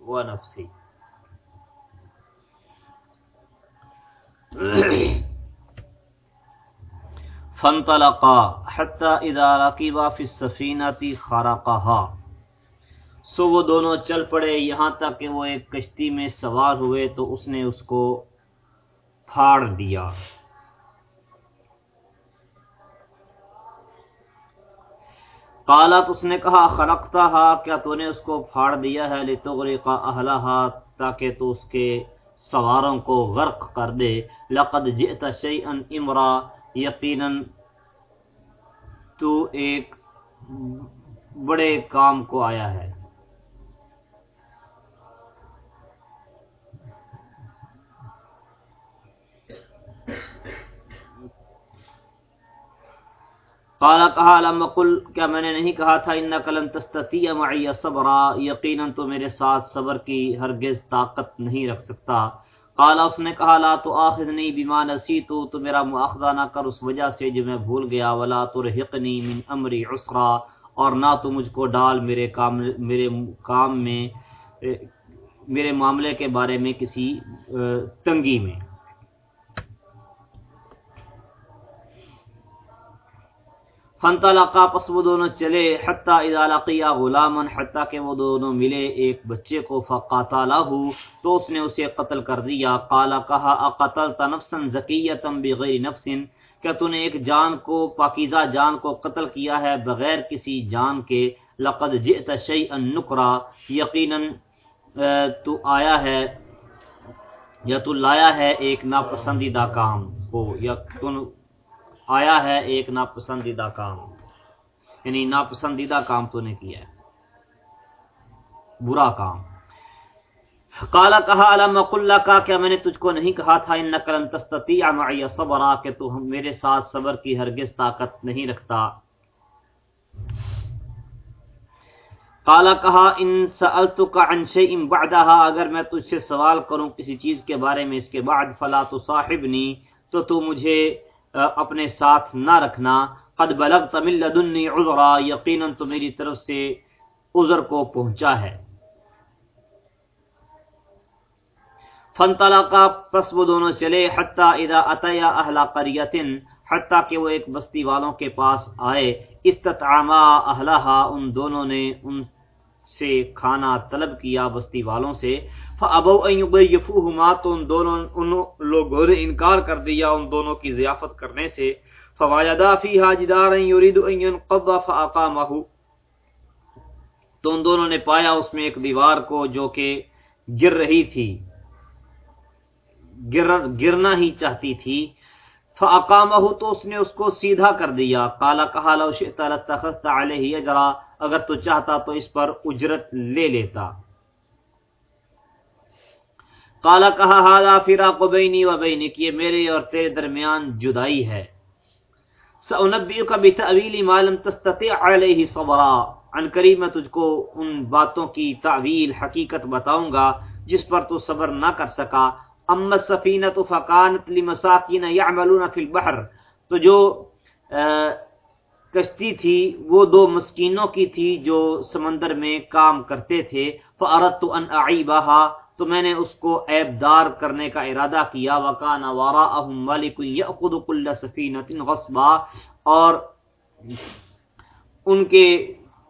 ونفسي. فانطلقا حتى اذا ركبا في السفينه خرقها. سو وہ دونوں چل پڑے، یہاں تک کہ وہ ایک کشتی میں سوار ہوئے تو اس نے اس کو پھاڑ دیا۔ قالت اس نے کہا خرقتا کیا تو نے اس کو پھاڑ دیا ہے؟ لتغرق اہلہا تاکہ تو اس کے سواروں کو غرق کر دے۔ لقد جئت شیئا امرا یقینا تو ایک بڑے کام کو آیا ہے۔ قال کہا لم قل، کیا میں نے نہیں کہا تھا انک لن تستطيع معي صبرا، یقینا تو میرے ساتھ صبر کی ہرگز طاقت نہیں رکھ سکتا۔ قال، اس نے کہا، لا تو اخذنی بما نسیت، تو میرا مؤاخذہ نہ کر اس وجہ سے جو میں بھول گیا، ولا ترهقني من امری عسرا، اور نہ تو مجھ کو ڈال میرے کام میرے کام میں، میرے معاملے کے بارے میں کسی تنگی میں۔ فنطلقا پس وہ دونوں چلے، حتی اذا لقیا غلاما، حتی کہ وہ دونوں ملے، ایک بچے کو فقاتلہ تو اس نے اسے قتل کر دیا۔ قال، کہا، اقتلت نفسا زکیتا بغیر نفس کیا تو نے ایک جان کو، پاکیزہ جان کو قتل کیا ہے بغیر کسی جان کے؟ لقد جئت شیئا نکرا، یقینا تو آیا ہے، یا تو لایا ہے ایک ناپسندیدہ کام کو، یا تو آیا ہے ایک ناپسندیدہ کام۔ یعنی ناپسندیدہ کام تو نے کیا ہے۔ برا کام۔ کالا کہا علم اللہ کا کیا میں نے تجھ کو نہیں کہا تھا ان نقل تستطیع معی صبرا کہ تو ہم میرے ساتھ صبر کی ہرگز طاقت نہیں رکھتا۔ کالا کہا، ان سألتک عن شیء بعدها اگر میں تجھ سے سوال کروں کسی چیز کے بارے میں اس کے بعد، فلا تصاحبنی، تو تو مجھے اپنے ساتھ نہ رکھنا۔ قد بلغت من لدنی عذرا، یقینا تو میری طرف سے عذر کو پہنچا ہے۔ فانطلقا پس وہ دونوں چلے، حتی اذا اتیا اہل قریت حتی کہ وہ ایک بستی والوں کے پاس آئے۔ استطعما اہلہا، ان دونوں نے ان سے کھانا طلب کیا بستی والوں سے فابو ان یضیفوهما تو ان دونوں، ان لوگوں نے انکار کر دیا ان دونوں کی ضیافت کرنے سے۔ فواجدا فیها جدارا يريد ان ينقض فاقامه تو ان دونوں نے پایا اس میں ایک دیوار کو جو کہ گر رہی تھی، گر گرنا ہی چاہتی تھی۔ فاقامه تو اس نے اس کو سیدھا کر دیا۔ قال کہا لو شئت لاتخذت عليه اجرا اگر تو چاہتا تو اس پر اجرت لے لیتا۔ کالا کہا حالا فراق بینی و بینک یہ میرے اور تیرے درمیان جدائی ہے۔ سأنبئک بتأویل ما لم تستطيع علیہ صبرا۔ عن قریب میں تجھ کو ان باتوں کی تعویل حقیقت بتاؤں گا جس پر تو صبر نہ کر سکا۔ اما السفینۃ فکانت لمساکین یعملون فی البحر. تو جو کشتی تھی، وہ دو مسکینوں کی تھی جو سمندر میں کام کرتے تھے. فاردت ان اعیبها تو میں نے اس کو عیب دار کرنے کا ارادہ کیا. وکان وراءهم ملک یاخذ كل سفینۃ غصبا، اور ان کے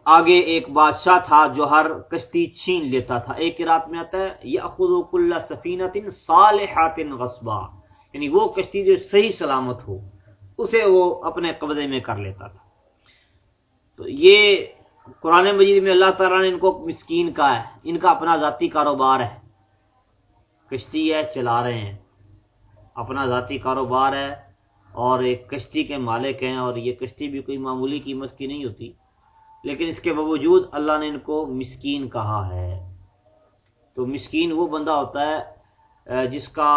آگے ایک بادشاہ تھا جو ہر کشتی چھین لیتا تھا۔ ایک رات میں آتا ہے یاخذ كل سفینۃ صالحات غصبا۔ یعنی وہ کشتی جو صحیح سلامت ہو، اسے وہ اپنے قبضے میں کر لیتا تھا۔ تو یہ قرآن مجید میں اللہ تعالیٰ نے ان کو مسکین کا ہے۔ ان کا اپنا ذاتی کاروبار ہے۔ کشتی ہے، چلا رہے ہیں۔ اپنا ذاتی کاروبار ہے اور ایک کشتی کے مالک ہیں اور یہ کشتی بھی کوئی معمولی قیمت کی نہیں ہوتی۔ لیکن اس کے باوجود اللہ نے ان کو مسکین کہا ہے۔ تو مسکین وہ بندہ ہوتا ہے جس کا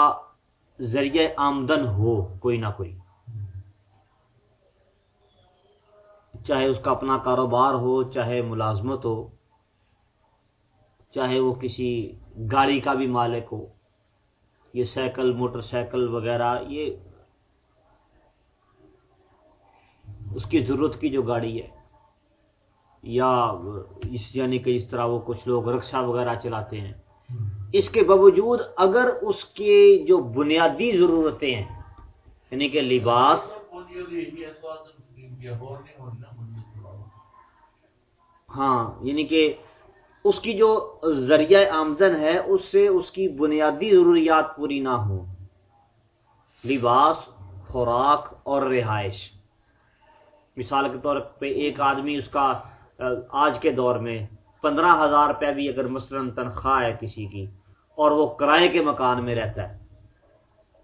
ذریعہ آمدن ہو، کوئی نہ کوئی۔ چاہے اس کا اپنا کاروبار ہو، چاہے ملازمت ہو، چاہے وہ کسی گاڑی کا بھی مالک ہو، یہ سائیکل، موٹر سائیکل وغیرہ، یہ اس کی ضرورت کی جو گاڑی ہے۔ یا اس یعنی کہ اس طرح وہ کچھ لوگ رکشا وغیرہ چلاتے ہیں۔ اس کے باوجود اگر اس کے جو بنیادی ضرورتیں ہیں یعنی کہ لباس ہاں یعنی کہ اس کی جو ذریعہ آمدن ہے اس سے اس کی بنیادی ضروریات پوری نہ ہوں۔ لباس خوراک اور رہائش۔ مثال کے طور پہ ایک آدمی اس کا آج کے دور میں پندرہ ہزار روپیہ بھی اگر مثلا تنخواہ ہے کسی کی اور وہ کرائے کے مکان میں رہتا ہے،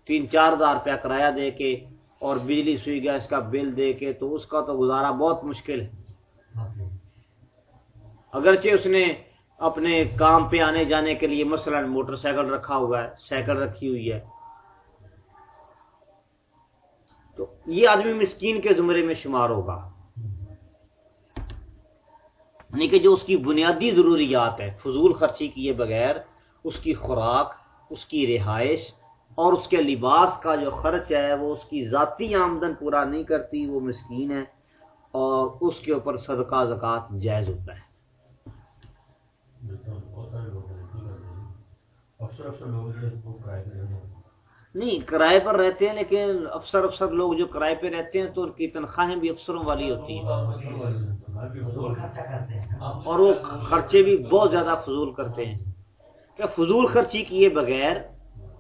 تین چار ہزار روپیہ کرایہ دے کے اور بجلی سوئی گیس کا بل دے کے، تو اس کا تو گزارا بہت مشکل ہے۔ اگرچہ اس نے اپنے کام پہ آنے جانے کے لیے مثلا موٹر سائیکل رکھا ہوا ہے، سائیکل رکھی ہوئی ہے، تو یہ آدمی مسکین کے زمرے میں شمار ہوگا۔ یعنی کہ جو اس کی بنیادی ضروریات ہے فضول خرچی کیے بغیر، اس کی خوراک، اس کی رہائش اور اس کے لباس کا جو خرچ ہے، وہ اس کی ذاتی آمدن پورا نہیں کرتی، وہ مسکین ہے اور اس کے اوپر صدقہ زکات جائز ہوتا ہے۔ نہیں، کرائے پر رہتے ہیں، لیکن افسر افسر لوگ جو کرائے پہ رہتے ہیں تو ان کی تنخواہیں بھی افسروں والی ہوتی ہیں۔ اور وہ خرچے بھی بہت زیادہ فضول کرتے ہیں۔ کہ فضول خرچی کیے بغیر،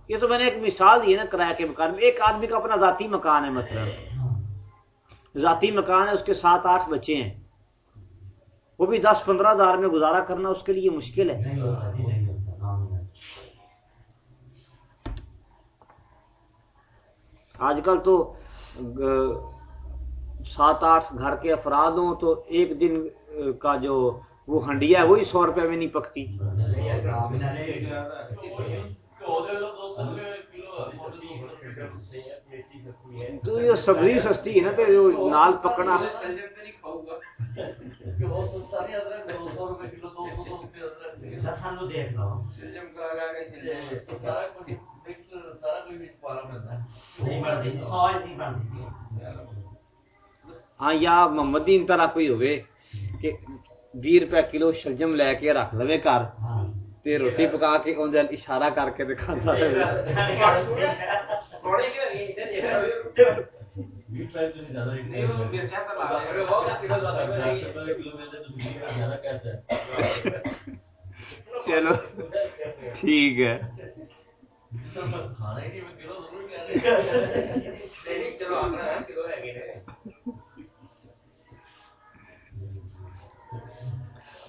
یہ تو میں نے ایک مثال دی ہے نا کرایہ کے مکان میں۔ ایک آدمی کا اپنا ذاتی مکان ہے مطلب۔ ذاتی مکان ہے، اس کے سات آٹھ بچے ہیں۔ وہ بھی دس پندرہ ہزار میں گزارا کرنا اس کے لیے مشکل ہے۔ آج کل تو سات آٹھ گھر کے افراد ہوں تو ایک دن کا جو وہ ہنڈیا ہے وہی سو روپے میں نہیں پکتی۔ تو یہ سبزی سستی ہے نا تو نال پکنا ہاں یا محمد طرح کوئی ہوئے کہ بھی روپے کلو شلجم لے کے رکھ لو گھر تے روٹی پکا کے اندر اشارہ کر کے دکھا چلو، ٹھیک ہے۔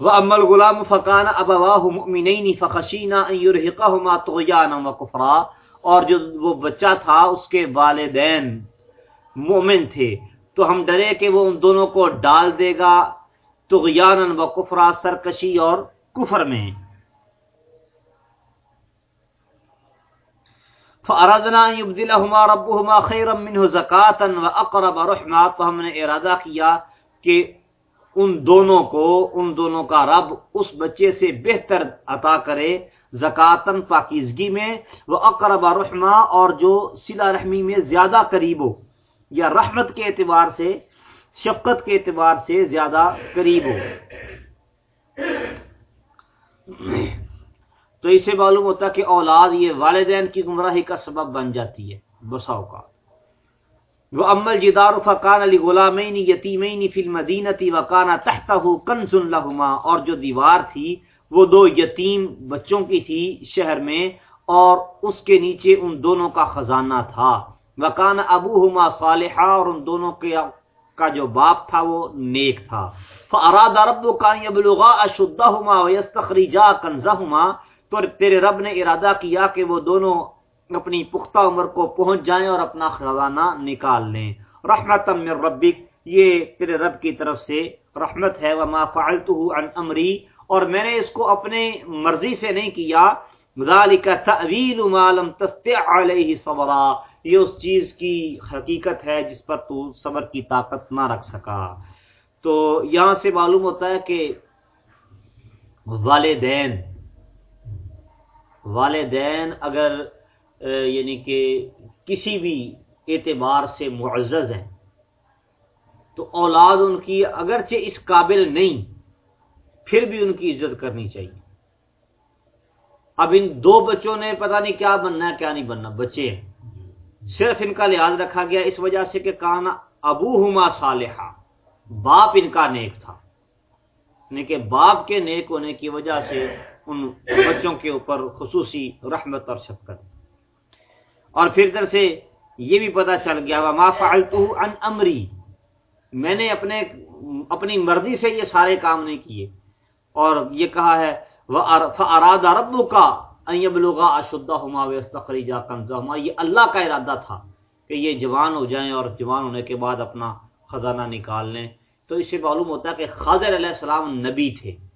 وہ امل غلام فقان ابواہ مؤمنین فخشینا ان یرهقهما طغیانا وکفرا اور جو وہ بچہ تھا اس کے والدین مومن تھے تو ہم ڈرے کہ وہ ان دونوں کو ڈال دے گا طغیانا وکفرا سرکشی اور کفر میں فاردنا یبدلهما ربهما خیرا منه زکاتا واقرب رحما تو ہم نے ارادہ کیا کہ ان دونوں کو، ان دونوں کا رب اس بچے سے بہتر عطا کرے زکاتن پاکیزگی میں وہ اقرب رحما اور جو سلا رحمی میں زیادہ قریب ہو، یا رحمت کے اعتبار سے، شفقت کے اعتبار سے زیادہ قریب ہو۔ تو اس سے معلوم ہوتا کہ اولاد یہ والدین کی گمراہی کا سبب بن جاتی ہے، بساؤ کا۔ وہ امل جدار فقان علی غلامین یتیمین فی المدینتی وکانا تحتہ کنز لہما اور جو دیوار تھی، وہ دو یتیم بچوں کی تھی شہر میں، اور اس کے نیچے ان دونوں کا خزانہ تھا۔ وکان ابوہما صالحا، اور ان دونوں کے کا جو باپ تھا، وہ نیک تھا۔ فاراد رب کا یبلغا اشدہما ویستخرجا کنزہما تو تیرے رب نے ارادہ کیا کہ وہ دونوں اپنی پختہ عمر کو پہنچ جائیں اور اپنا خزانہ نکال لیں۔ رحمت من ربک، یہ تیرے رب کی طرف سے رحمت ہے۔ وما فعلته عن امری اور میں نے اس کو اپنے مرضی سے نہیں کیا۔ ذالک تعویل ما لم تستع علیہ صبرا۔ یہ اس چیز کی حقیقت ہے جس پر تو صبر کی طاقت نہ رکھ سکا۔ تو یہاں سے معلوم ہوتا ہے کہ والدین والدین اگر یعنی کہ کسی بھی اعتبار سے معزز ہیں، تو اولاد ان کی اگرچہ اس قابل نہیں، پھر بھی ان کی عزت کرنی چاہیے۔ اب ان دو بچوں نے پتہ نہیں کیا بننا ہے، کیا نہیں بننا، بچے ہیں۔ صرف ان کا لحاظ رکھا گیا اس وجہ سے کہ کانا ابو ہما صالحہ باپ ان کا نیک تھا۔ یعنی کہ باپ کے نیک ہونے کی وجہ سے ان بچوں کے اوپر خصوصی رحمت اور شفقت۔ اور پھر در سے یہ بھی پتا چل گیا ما فعلتو عن امری میں نے اپنے اپنی مرضی سے یہ سارے کام نہیں کیے۔ اور یہ کہا ہے اراد ربو کا لوگا اشدہ ہما وسطریجا کنزا یہ اللہ کا ارادہ تھا کہ یہ جوان ہو جائیں اور جوان ہونے کے بعد اپنا خزانہ نکال لیں۔ تو اس سے معلوم ہوتا ہے کہ خاضر علیہ السلام نبی تھے۔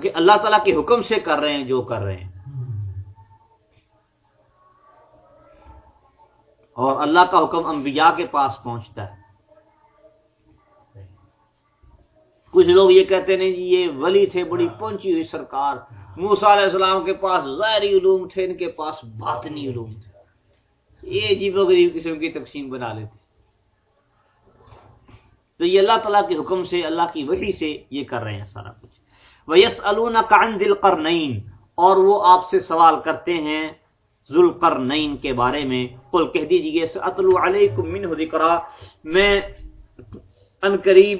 کیونکہ اللہ تعالیٰ کے حکم سے کر رہے ہیں جو کر رہے ہیں۔ اور اللہ کا حکم انبیاء کے پاس پہنچتا ہے۔ کچھ لوگ یہ کہتے ہیں جی یہ ولی تھے، بڑی پہنچی ہوئی سرکار۔ موسا علیہ السلام کے پاس ظاہری علوم تھے، ان کے پاس باطنی علوم تھے۔ یہ عجیب و غریب قسم کی تقسیم بنا لیتے۔ تو یہ اللہ تعالیٰ کے حکم سے، اللہ کی وحی سے یہ کر رہے ہیں سارا کچھ۔ ویس یس دل کر اور وہ آپ سے سوال کرتے ہیں ذوالقرنین کے بارے میں۔ قل کہہ دیجیے ساتلو علیکم منہ ذکرا میں ان قریب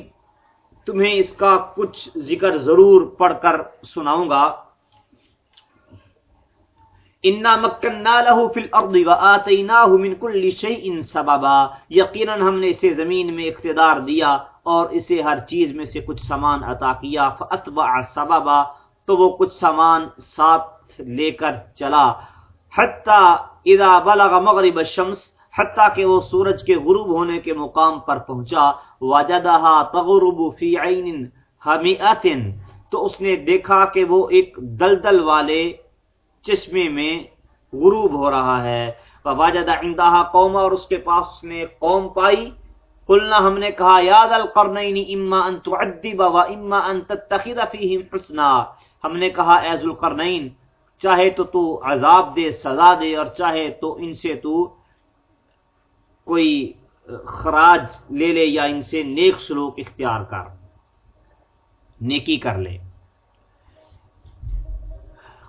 تمہیں اس کا کچھ ذکر ضرور پڑھ کر سناؤں گا۔ انا مکننا له فی الارض واتیناہ من کل شیء سببا یقینا ہم نے اسے زمین میں اقتدار دیا اور اسے ہر چیز میں سے کچھ سامان عطا کیا فاتبع سببا تو وہ کچھ سامان ساتھ لے کر چلا۔ حتیٰ اذا بلغ مغرب الشمس حتیٰ کہ وہ سورج کے غروب ہونے کے مقام پر پہنچا۔ وجدہا تغرب فی عین حمیعت تو اس نے دیکھا کہ وہ ایک دلدل والے چشمے میں غروب ہو رہا ہے۔ وجد عندها قوم اور اس کے پاس اس نے قوم پائی۔ قلنا ہم نے کہا یاد القرنین، اما ان تعذب و اما ان تتخذ فیہم حسنا۔ ہم نے کہا، اے ذوالقرنین چاہے تو تو عذاب دے، سزا دے، اور چاہے تو ان سے تو کوئی خراج لے لے یا ان سے نیک سلوک اختیار کر، نیکی کر لے۔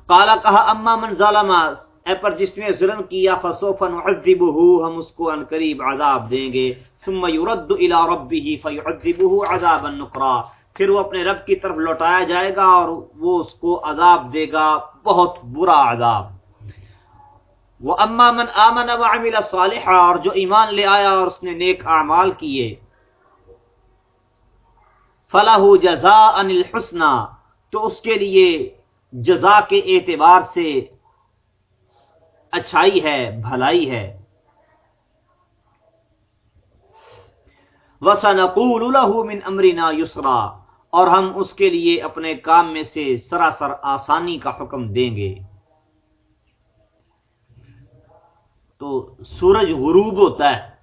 کالا کہا، اما من ظالم اے پر جس نے ظلم کیا فسوفا نعذبه، ہم اس کو ان قریب عذاب دیں گے۔ ثم يرد الى ربه فيعذبه عذابا نقرا پھر وہ اپنے رب کی طرف لوٹایا جائے گا اور وہ اس کو عذاب دے گا، بہت برا عذاب۔ وہ اما من آمن وعمل صالحا، اور جو ایمان لے آیا اور اس نے نیک اعمال کیے۔ فلاح جزا ان الحسنہ تو اس کے لیے جزا کے اعتبار سے اچھائی ہے، بھلائی ہے۔ وسنقول له من امرنا يسرا۔ اور ہم اس کے لیے اپنے کام میں سے سراسر آسانی کا حکم دیں گے۔ تو سورج غروب ہوتا ہے۔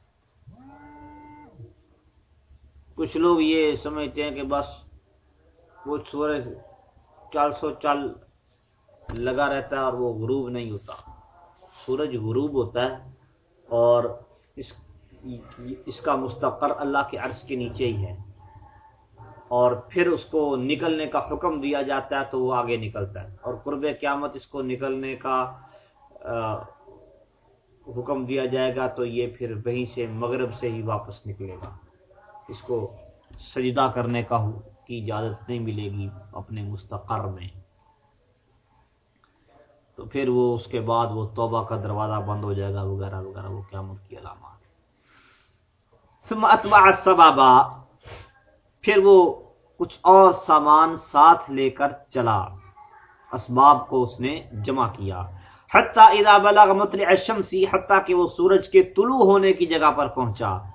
کچھ لوگ یہ سمجھتے ہیں کہ بس وہ سورج چال سو چل لگا رہتا ہے اور وہ غروب نہیں ہوتا۔ سورج غروب ہوتا ہے اور اس اس کا مستقر اللہ کے عرض کے نیچے ہی ہے۔ اور پھر اس کو نکلنے کا حکم دیا جاتا ہے تو وہ آگے نکلتا ہے۔ اور قرب قیامت اس کو نکلنے کا حکم دیا جائے گا تو یہ پھر وہیں سے مغرب سے ہی واپس نکلے گا۔ اس کو سجدہ کرنے کا کی اجازت نہیں ملے گی اپنے مستقر میں۔ تو پھر وہ اس کے بعد وہ توبہ کا دروازہ بند ہو جائے گا، وغیرہ وغیرہ، وہ قیامت کی علامات۔ سبابا پھر وہ کچھ اور سامان ساتھ لے کر چلا۔ اسباب کو اس نے جمع کیا۔ حتیٰ اذا بلغ مطلع الشمسی حتیٰ کہ وہ سورج کے طلوع ہونے کی جگہ پر پہنچا۔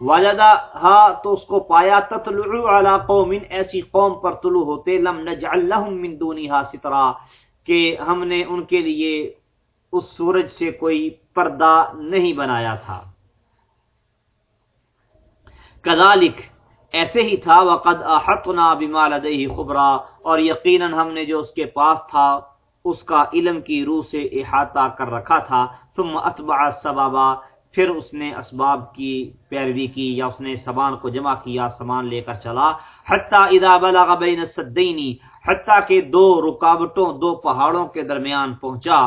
وجدہ ہا تو اس کو پایا تطلع علی قوم، ایسی قوم پر طلوع ہوتے، لم نجعل لهم من دونها سترا، کہ ہم نے ان کے لیے اس سورج سے کوئی پردہ نہیں بنایا تھا۔ کذالک، ایسے ہی تھا، وقد احطنا بما لديه خبرا، اور یقینا ہم نے جو اس کے پاس تھا، اس کا علم کی روح سے احاطہ کر رکھا تھا۔ ثم اتبع السبابا پھر اس نے اسباب کی، پیروی کی یا اس نے سامان کو جمع کیا، سامان لے کر چلا۔ حتیٰ اذا بلغ بین السدینی حتیٰ کہ دو رکاوٹوں، دو پہاڑوں کے درمیان پہنچا۔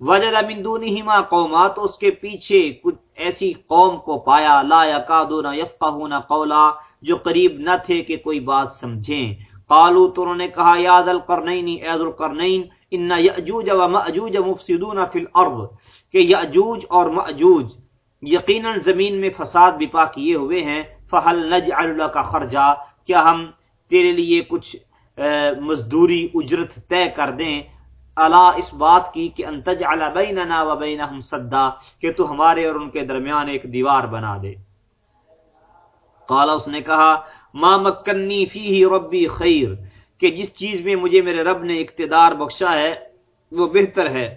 وجد من دونہما قوما تو اس کے پیچھے کچھ ایسی قوم کو پایا۔ لا یکادون یفقہون قولا، جو قریب نہ تھے کہ کوئی بات سمجھیں۔ قالو تو انہوں نے کہا، یا ذل قرنین اے ذل قرنین ان یأجوج و مأجوج مفسدون فی الارض، کہ یأجوج اور مأجوج یقیناً زمین میں فساد بپا کیے ہوئے ہیں فہل نجعل لک خرجا؟ کیا ہم تیرے لیے کچھ مزدوری، اجرت طے کر دیں؟ الا اس بات کی کہ انتج علی بیننا و بینہم صدا، کہ تو ہمارے اور ان کے درمیان ایک دیوار بنا دے۔ قال، اس نے کہا، ما مکنی فیہ ربی خیر کہ جس چیز میں مجھے میرے رب نے اقتدار بخشا ہے، وہ بہتر ہے۔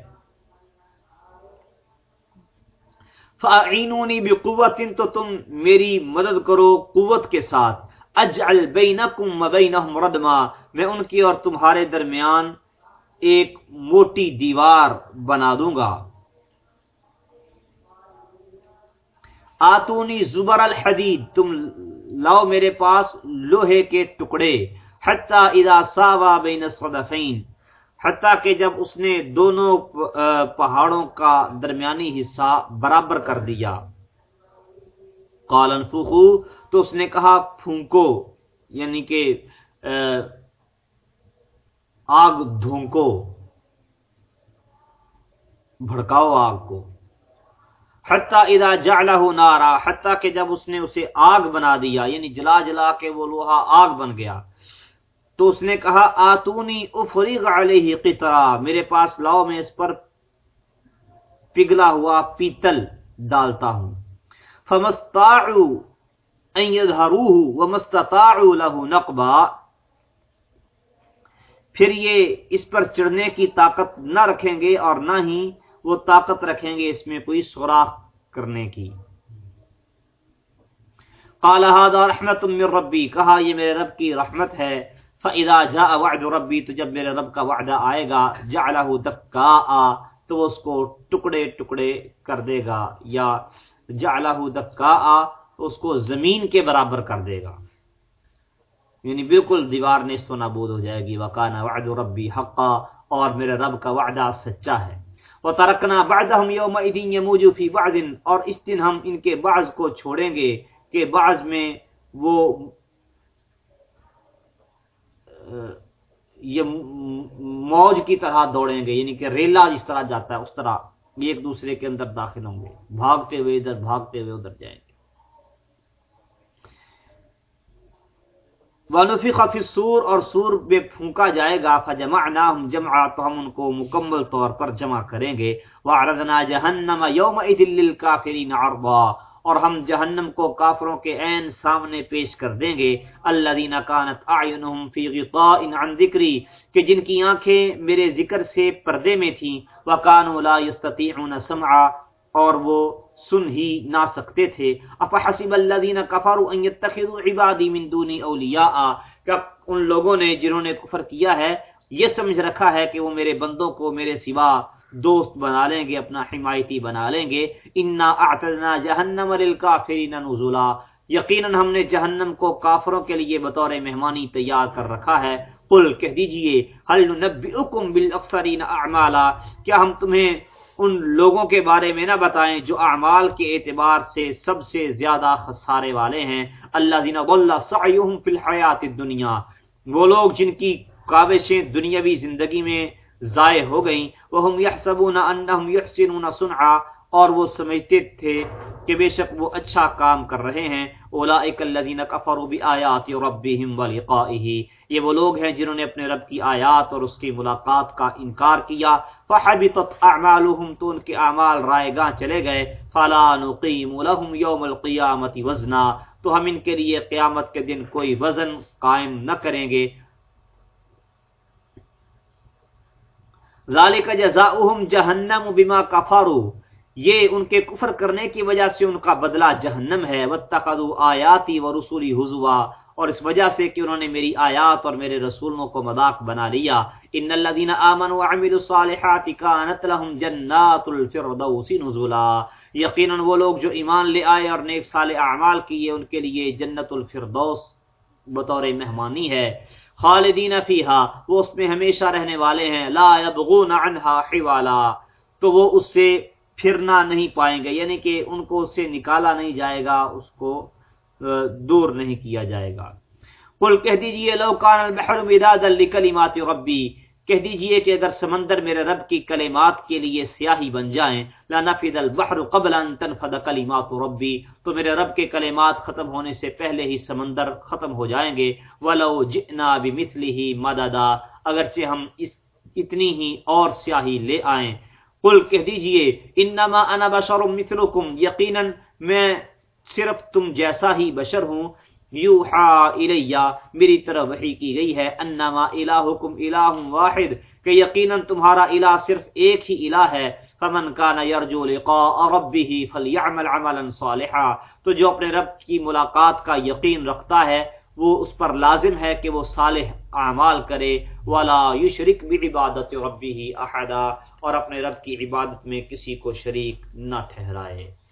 فَأَعِنُونِ بِقُوَّةٍ تو تم میری مدد کرو قوت کے ساتھ۔ اجعل بینکم و ردما۔ میں ان کی اور تمہارے درمیان ایک موٹی دیوار بنا دوں گا۔ آتونی زبر الحدید، تم لاؤ میرے پاس لوہے کے ٹکڑے۔ حتی اذا ساوا بین الصدفین۔ حتیٰ کہ جب اس نے دونوں پہاڑوں کا درمیانی حصہ برابر کر دیا۔ کالن فوخو تو اس نے کہا، پھونکو یعنی کہ آگ دھونکو، بھڑکاؤ آگ کو۔ حتیٰ اذا جعلہ نارا، حتیٰ کہ جب اس نے اسے آگ بنا دیا یعنی جلا جلا کے وہ لوہا آگ بن گیا۔ تو اس نے کہا، آتونی افریغ علیہ قطرہ، میرے پاس لاؤ، میں اس پر پگلا ہوا پیتل ڈالتا ہوں۔ فمستاعو ان یظہروہ ومستطاعو له نقبا۔ پھر یہ اس پر چڑھنے کی طاقت نہ رکھیں گے اور نہ ہی وہ طاقت رکھیں گے اس میں کوئی سوراخ کرنے کی۔ قال هذا رحمت من ربی، کہا، یہ میرے رب کی رحمت ہے۔ فَإِذَا جَاءَ وَعْدُ رَبِّي، تو جب میرے رب کا وعدہ آئے گا، جَعْلَهُ دَكَّاءَ، تو وہ اس کو ٹکڑے ٹکڑے کر دے گا، یا جَعْلَهُ دَكَّاءَ، تو اس کو زمین کے برابر کر دے گا۔ یعنی بالکل دیوار نیست و نابود ہو جائے گی وَقَانَ وَعْدُ رَبِّي حَقًّا، اور میرے رب کا وعدہ سچا ہے۔ وَتَرَكْنَا بَعْدَهُمْ يَوْمَئِذٍ يَمُوجُ فِي بَعْدٍ، اور اس دن ہم ان کے بعض کو چھوڑیں گے کہ بعض میں وہ یہ موج کی طرح دوڑیں گے یعنی کہ ریلا جس طرح جاتا ہے، اس طرح یہ ایک دوسرے کے اندر داخل ہوں گے۔ بھاگتے ہوئے ادھر، بھاگتے ہوئے ادھر جائیں گے۔ ونفی خفی سور اور سور میں پھونکا جائے گا۔ فجما نہ جمع تو ہم ان کو مکمل طور پر جمع کریں گے۔ وہ جہنم یوم کافری عرضا۔ اور ہم جہنم کو کافروں کے عین سامنے پیش کر دیں گے۔ اللہ دینا کانت اعینہم فی غطاء عن ذکری، کہ جن کی آنکھیں میرے ذکر سے پردے میں تھیں، وکانوا لا یستطیعون سمعا، اور وہ سن ہی نہ سکتے تھے۔ افحسب الذین کفروا ان يتخذوا عبادی من دونی اولیاء۔ کیا ان لوگوں نے جنہوں نے کفر کیا ہے، یہ سمجھ رکھا ہے کہ وہ میرے بندوں کو میرے سوا دوست بنا لیں گے، اپنا حمایتی بنا لیں گے۔ انا اعتدنا جہنم للکافرین نزلا۔ یقینا ہم نے جہنم کو کافروں کے لیے بطور مہمانی تیار کر رکھا ہے۔ قل کہہ دیجیے، هل ننبئکم بالاکثرین اعمالا کیا ہم تمہیں ان لوگوں کے بارے میں نہ بتائیں جو اعمال کے اعتبار سے سب سے زیادہ خسارے والے ہیں؟ اللہ دینا سعیہم فی الحیات الدنیا وہ لوگ جن کی کاوشیں دنیاوی زندگی میں ضائع ہو گئیں۔ وہ یحسبون انہم یحسنون صنعا اور وہ سمجھتے تھے کہ بے شک وہ اچھا کام کر رہے ہیں۔ اولئک الذین کفروا بآیات ربهم ولقائه۔ یہ وہ لوگ ہیں جنہوں نے اپنے رب کی آیات اور اس کی ملاقات کا انکار کیا۔ فحبطت اعمالهم تو ان کے اعمال رائے گاں چلے گئے۔ فلا نقیم لهم یوم القیامت وزنا۔ تو ہم ان کے لیے قیامت کے دن کوئی وزن قائم نہ کریں گے۔ ذالک جزاؤہم جہنم بما کفارو۔ یہ ان کے کفر کرنے کی وجہ سے ان کا بدلہ جہنم ہے۔ واتقدوا آیاتی و رسولی حضوا۔ اور اس وجہ سے کہ انہوں نے میری آیات اور میرے رسولوں کو مذاق بنا لیا۔ ان الذين امنوا وعملوا الصالحات كانت لهم جنات الفردوس نزلا۔ یقیناً وہ لوگ جو ایمان لے آئے اور نیک سال اعمال کیے، ان کے لیے جنت الفردوس بطور مہمانی ہے۔ خالدین فیہا، وہ اس میں ہمیشہ رہنے والے ہیں، لا یبغون عنہا حوالا، تو وہ اس سے پھرنا نہیں پائیں گے یعنی کہ ان کو اس سے نکالا نہیں جائے گا، اس کو دور نہیں کیا جائے گا۔ قل کہہ دیجیے، لو کان البحر مدادا لکلمات ربی کہہ دیجیے کہ اگر سمندر میرے رب کی کلمات کے لیے سیاہی بن جائیں لنفد البحر قبل ان تنفد کلمات ربی، تو میرے رب کے کلمات ختم ہونے سے پہلے ہی سمندر ختم ہو جائیں گے۔ ولو جئنا بمثله مددا، اگرچہ ہم اس اتنی ہی اور سیاہی لے آئیں۔ قل کہہ دیجیے انما انا بشر مثلکم یقینا میں صرف تم جیسا ہی بشر ہوں۔ یوحا الیہ، میری طرف وحی کی گئی ہے، انما الہکم الہ واحد، کہ یقینا تمہارا الہ صرف ایک ہی الہ ہے، فمن کان یرجو لقاء ربه فلیعمل عملا صالحا، تو جو اپنے رب کی ملاقات کا یقین رکھتا ہے، وہ اس پر لازم ہے کہ وہ صالح اعمال کرے، ولا یشرک بعبادت ربه احدا، اور اپنے رب کی عبادت میں کسی کو شریک نہ ٹھہرائے۔